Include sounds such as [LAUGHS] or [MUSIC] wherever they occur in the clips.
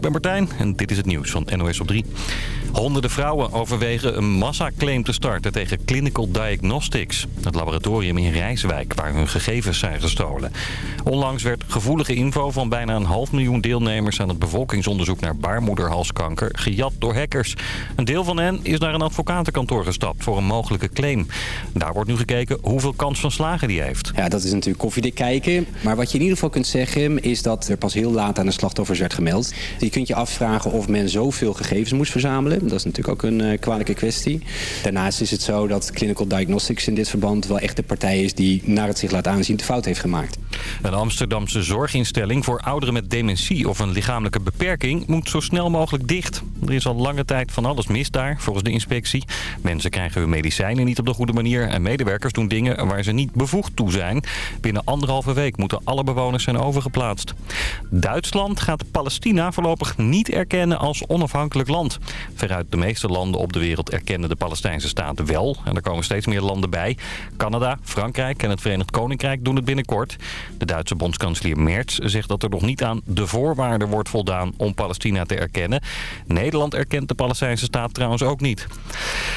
ik ben Martijn en dit is het nieuws van NOS op 3. Honderden vrouwen overwegen een massaclaim te starten tegen Clinical Diagnostics. Het laboratorium in Rijswijk waar hun gegevens zijn gestolen. Onlangs werd gevoelige info van bijna een half miljoen deelnemers... aan het bevolkingsonderzoek naar baarmoederhalskanker gejat door hackers. Een deel van hen is naar een advocatenkantoor gestapt voor een mogelijke claim. Daar wordt nu gekeken hoeveel kans van slagen die heeft. Ja, dat is natuurlijk koffiedik kijken. Maar wat je in ieder geval kunt zeggen is dat er pas heel laat aan de slachtoffers werd gemeld. Je kunt je afvragen of men zoveel gegevens moest verzamelen. Dat is natuurlijk ook een uh, kwalijke kwestie. Daarnaast is het zo dat Clinical Diagnostics in dit verband wel echt de partij is die naar het zich laat aanzien de fout heeft gemaakt. Een Amsterdamse zorginstelling voor ouderen met dementie of een lichamelijke beperking moet zo snel mogelijk dicht. Er is al lange tijd van alles mis daar, volgens de inspectie. Mensen krijgen hun medicijnen niet op de goede manier en medewerkers doen dingen waar ze niet bevoegd toe zijn. Binnen anderhalve week moeten alle bewoners zijn overgeplaatst. Duitsland gaat Palestina voorlopig niet erkennen als onafhankelijk land. Veruit de meeste landen op de wereld erkennen de Palestijnse staat wel. En er komen steeds meer landen bij. Canada, Frankrijk en het Verenigd Koninkrijk doen het binnenkort. De Duitse bondskanselier Merz zegt dat er nog niet aan de voorwaarden wordt voldaan om Palestina te erkennen. Nederland erkent de Palestijnse staat trouwens ook niet.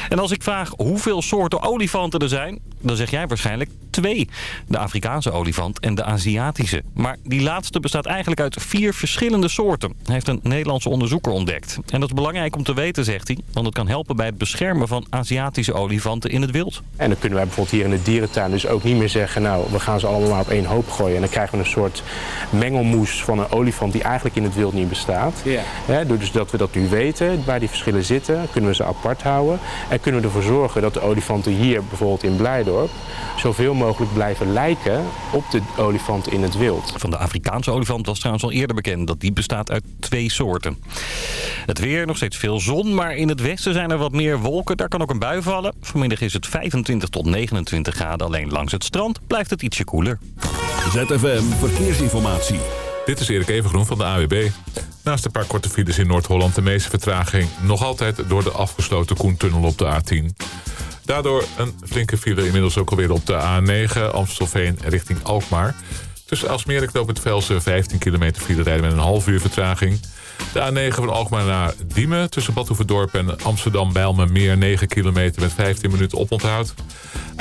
En als ik vraag hoeveel soorten olifanten er zijn, dan zeg jij waarschijnlijk twee. De Afrikaanse olifant en de Aziatische. Maar die laatste bestaat eigenlijk uit vier verschillende soorten, heeft een Nederlandse onderzoeker ontdekt. En dat is belangrijk om te weten, zegt hij, want het kan helpen bij het beschermen van Aziatische olifanten in het wild. En dan kunnen wij bijvoorbeeld hier in de dierentuin dus ook niet meer zeggen, nou, we gaan ze allemaal maar op één hoop gooien. En dan krijgen we een soort mengelmoes van een olifant die eigenlijk in het wild niet bestaat. Yeah. dus dat we dat nu weten, waar die verschillen zitten, kunnen we ze apart houden. En kunnen we ervoor zorgen dat de olifanten hier bijvoorbeeld in Blijdorp zoveel mogelijk blijven lijken op de olifanten in het wild. Van de Afrikaanse olifant was trouwens al eerder bekend dat die bestaat uit twee soorten. Het weer, nog steeds veel zon, maar in het westen zijn er wat meer wolken. Daar kan ook een bui vallen. Vanmiddag is het 25 tot 29 graden. Alleen langs het strand blijft het ietsje koeler. ZFM Verkeersinformatie. Dit is Erik Evengroen van de AWB. Naast een paar korte files in Noord-Holland de meeste vertraging... nog altijd door de afgesloten Koentunnel op de A10. Daardoor een flinke file inmiddels ook alweer op de A9 Amstelveen richting Alkmaar. Tussen Alsmeer en Knoop het Velsen 15 kilometer file rijden met een half uur vertraging. De A9 van Alkmaar naar Diemen tussen Badhoevedorp en Amsterdam Meer 9 kilometer met 15 minuten oponthoud.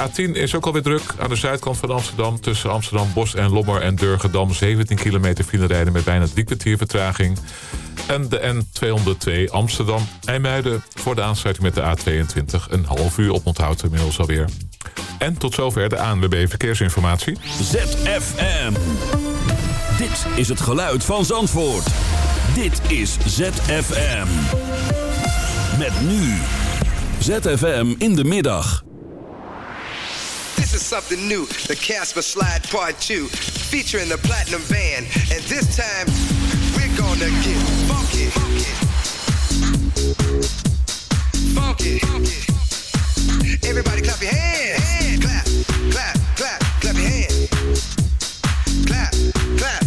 A10 is ook alweer druk aan de zuidkant van Amsterdam tussen Amsterdam Bos en Lommer en Durgedam 17 kilometer file rijden met bijna drie vertraging. En de N202 Amsterdam IJmuiden voor de aansluiting met de A22 een half uur oponthoud inmiddels alweer. En tot zover de ANWB Verkeersinformatie. ZFM. Dit is het geluid van Zandvoort. Dit is ZFM. Met nu. ZFM in de middag. This is something new, the Casper Slide Part 2, featuring the Platinum Band. And this time, we're gonna get funky. Funky. funky. Everybody clap your hands. Clap, clap, clap, clap your hands. Clap, clap, clap, clap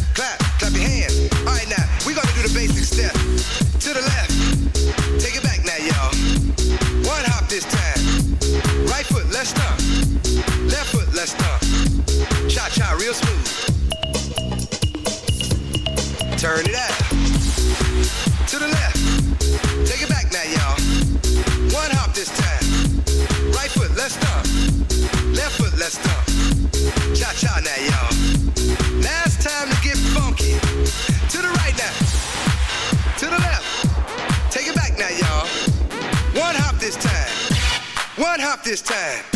let's. Left foot, let's stomp. Cha-cha, real smooth. Turn it. To the left. Take it back now, y'all. One hop this time. Right foot, let's. Left foot, let's stomp. Cha-cha now, y'all. Time to get funky. To the right now. To the left. Take it back now, y'all. One hop this time. One hop this time.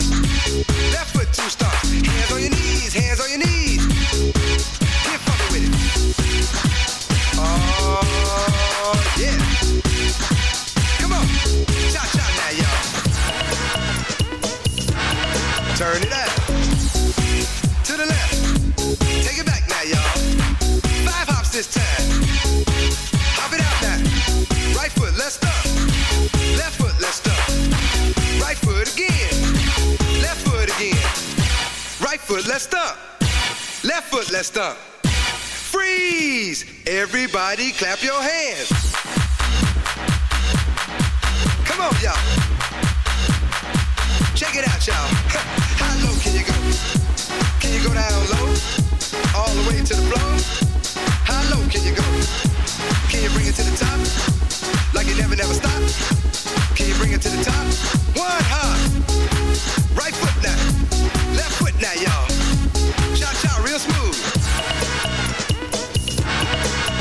Let's stomp. Left foot, let's stomp. Freeze! Everybody clap your hands. Come on, y'all. Check it out, y'all. [LAUGHS] How low can you go? Can you go down low? All the way to the floor? How low can you go? Can you bring it to the top? Like you never, never stop? Can you bring it to the top? One hop.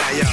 now, yo.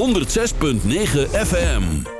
106.9 FM.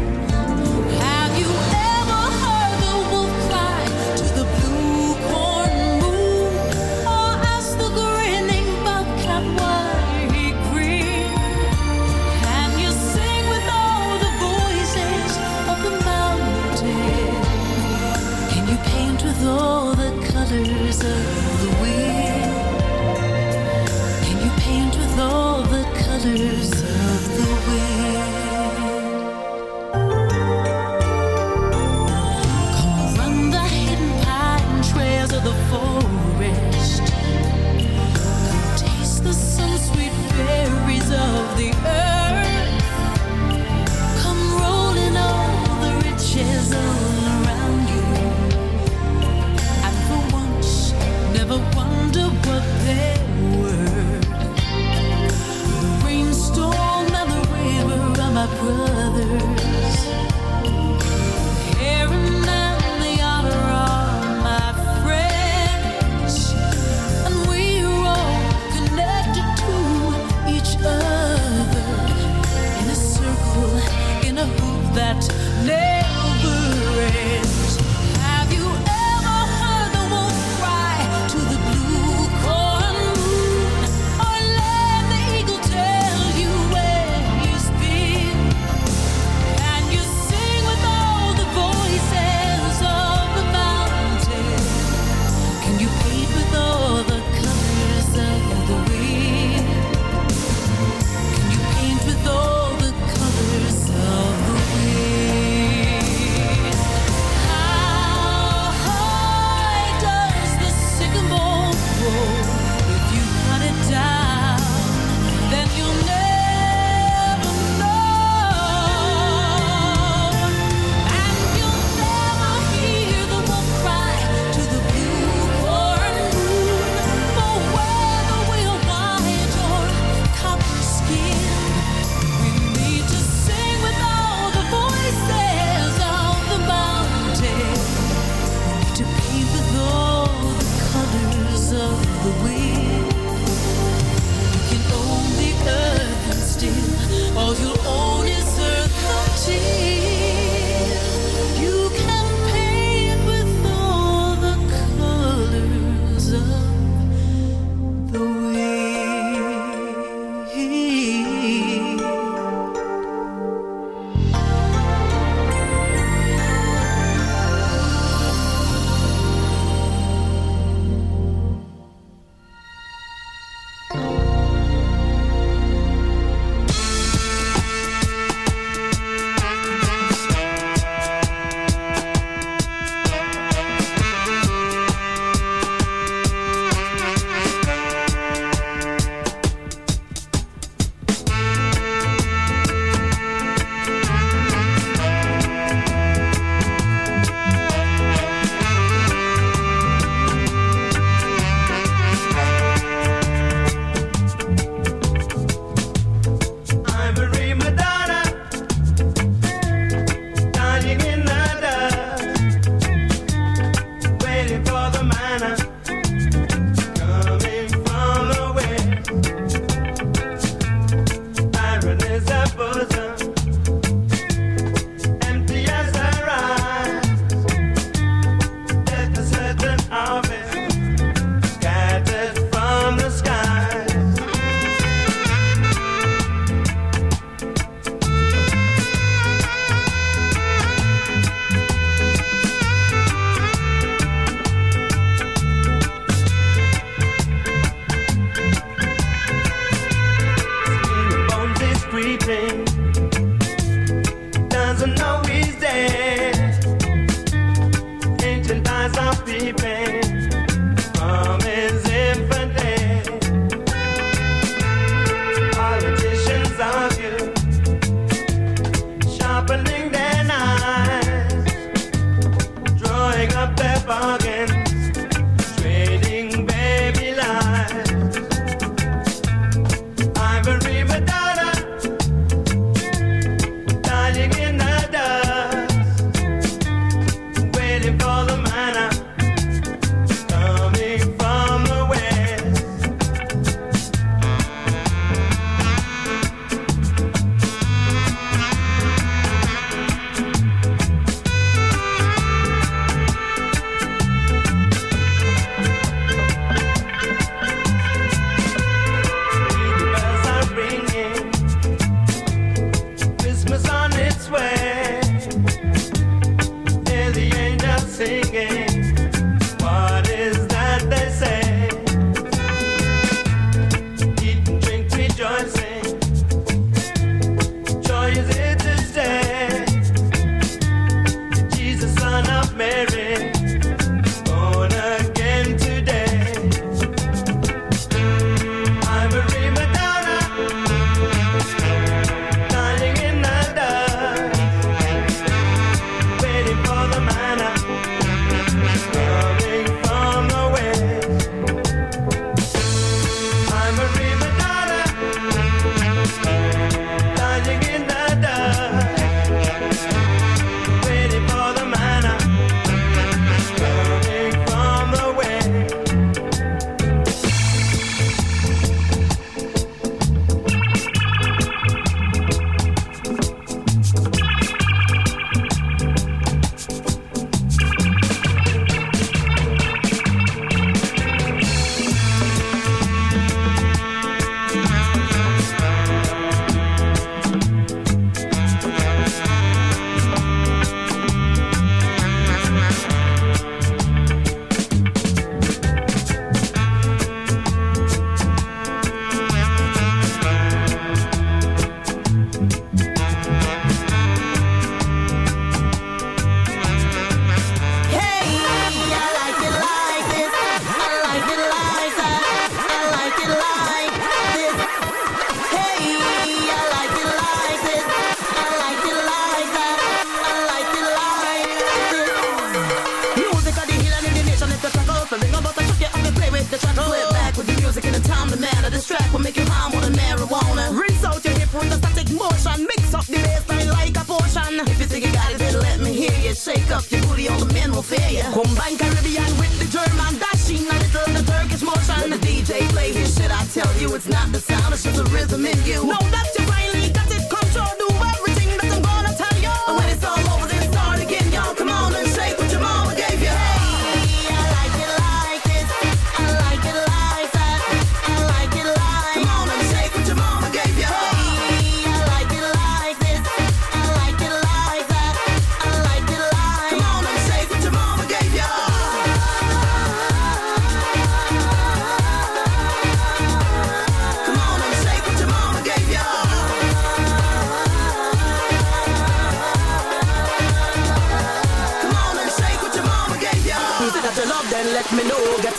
shake up your booty, all the men will fear ya. Combine Caribbean with the German dashing, a little of the Turkish motion. Let the DJ play his shit, I tell you, it's not the sound, it's just the rhythm in you. No, that's your right.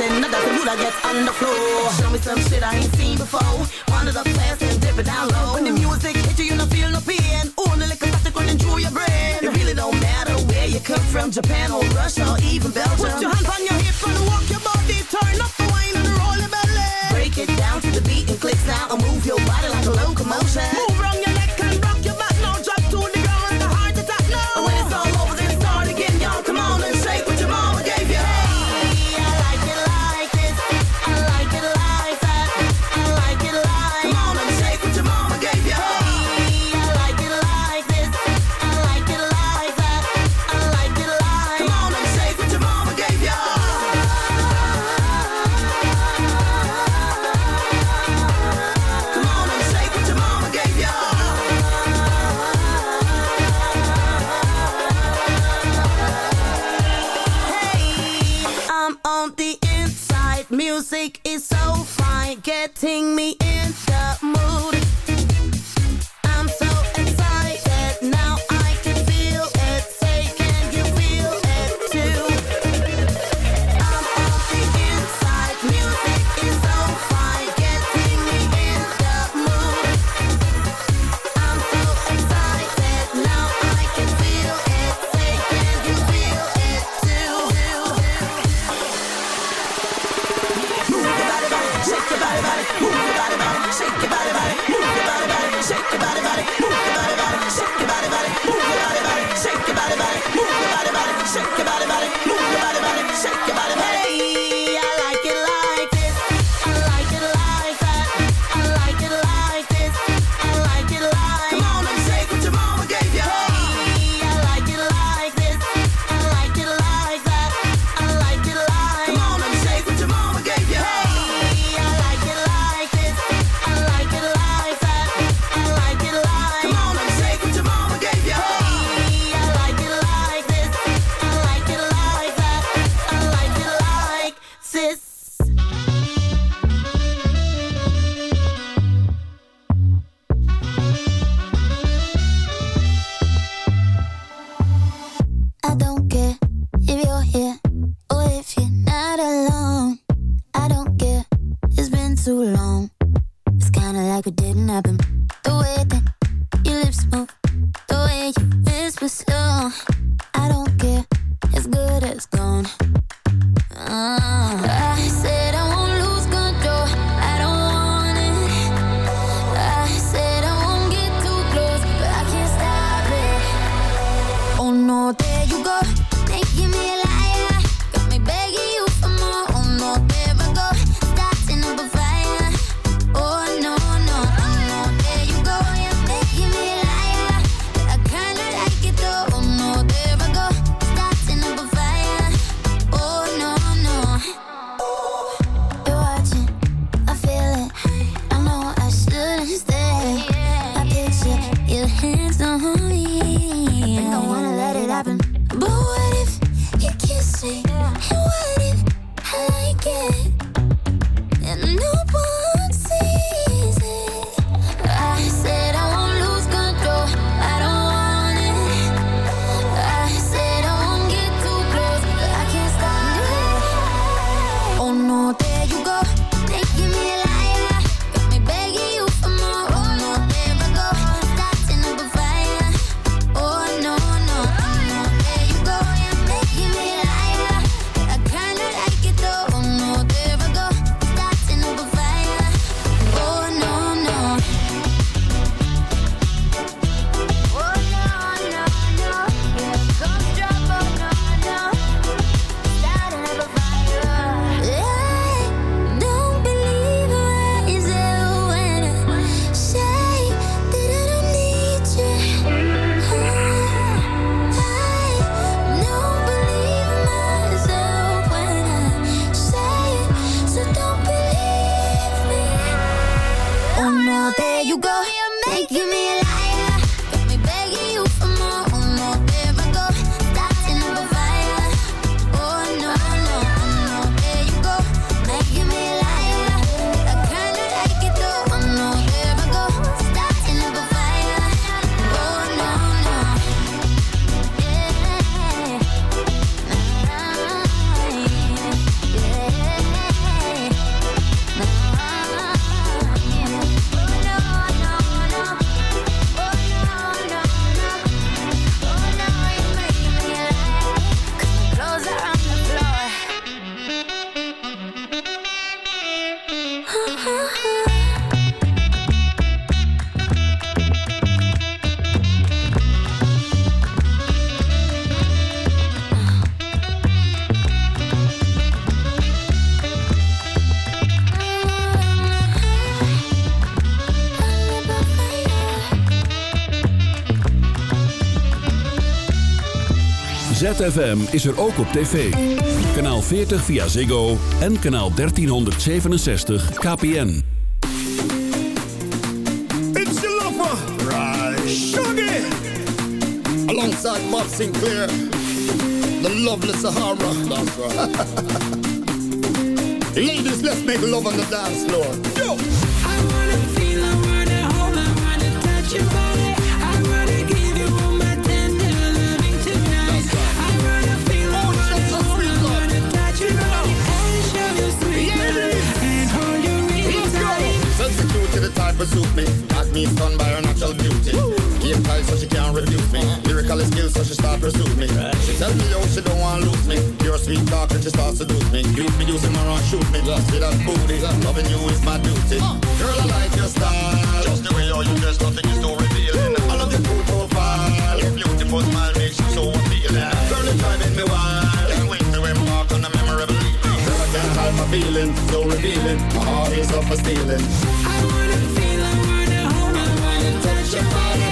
and another computer gets on the floor. Show me some shit I ain't seen before. One of the best, and dip it down low. When the music hits you, you don't feel no pain. Only the liquor about to go and chew your brain. It really don't matter where you come from, Japan or Russia or even Belgium. 13嗯 you go, making me ZFM is er ook op tv. Kanaal 40 via Ziggo en kanaal 1367 KPN. It's the lover. Right. Shuggy. Alongside Bob Sinclair. The lovely Sahara. That's [LAUGHS] right. Ladies, let's make love on the dance floor. To suit me. Got me stunned by her natural beauty. Game tight so she can't refuse me. Lyrical skills so she start pursue me. She tell me yo she don't want lose me. Pure sweet talk and she start seduce me. You me using my run shoot me. See that booty. Loving you is my duty. Girl I like your style. Just the way you you dress, nothing is so revealing. I love your cool profile. Your beautiful smile makes you so appealing. Girl it's driving me wild. Can't wait to embark on a memorable evening. Girl I can't hide my feelings, so revealing. My heart is up for stealing. I wanna feel, your body.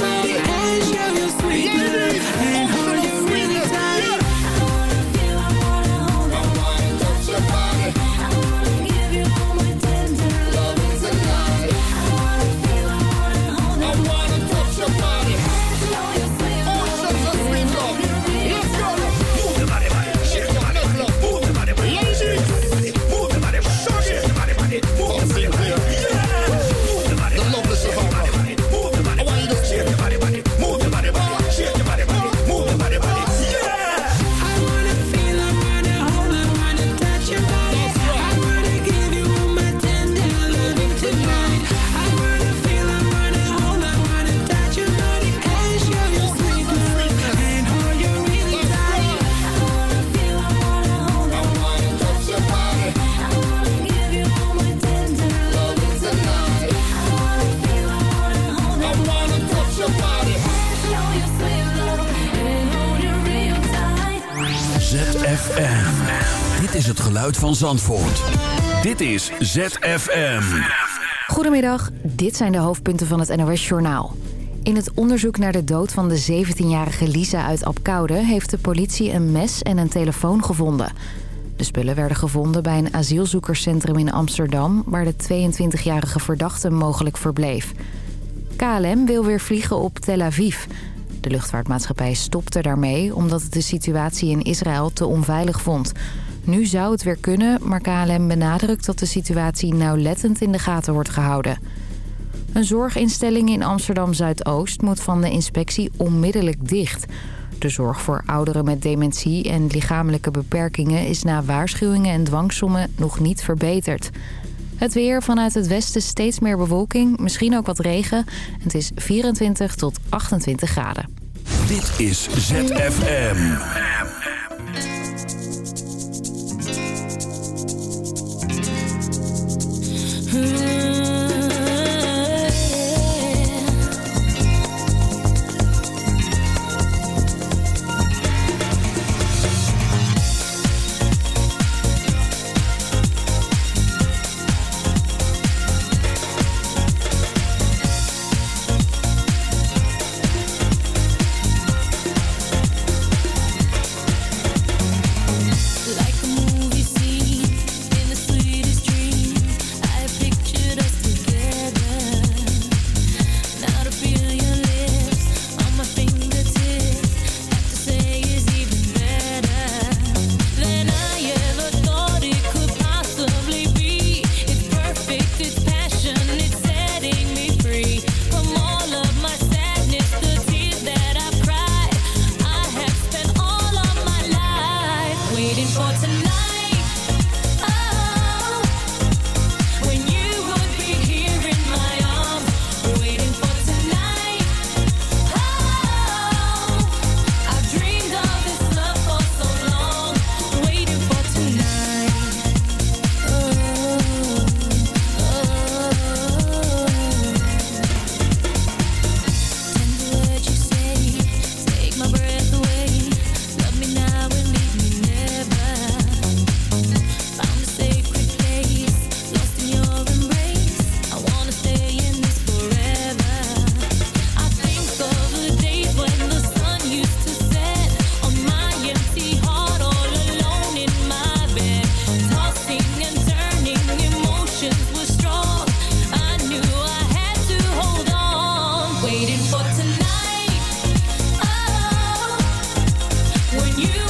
somebody van Zandvoort. Dit is ZFM. Goedemiddag, dit zijn de hoofdpunten van het NOS-journaal. In het onderzoek naar de dood van de 17-jarige Lisa uit Apkoude... heeft de politie een mes en een telefoon gevonden. De spullen werden gevonden bij een asielzoekerscentrum in Amsterdam... waar de 22-jarige verdachte mogelijk verbleef. KLM wil weer vliegen op Tel Aviv. De luchtvaartmaatschappij stopte daarmee... omdat het de situatie in Israël te onveilig vond... Nu zou het weer kunnen, maar KLM benadrukt dat de situatie nauwlettend in de gaten wordt gehouden. Een zorginstelling in Amsterdam-Zuidoost moet van de inspectie onmiddellijk dicht. De zorg voor ouderen met dementie en lichamelijke beperkingen is na waarschuwingen en dwangsommen nog niet verbeterd. Het weer vanuit het westen steeds meer bewolking, misschien ook wat regen. Het is 24 tot 28 graden. Dit is ZFM. Hmm. you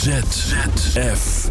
ZFM.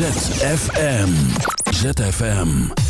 ZFM. ZFM.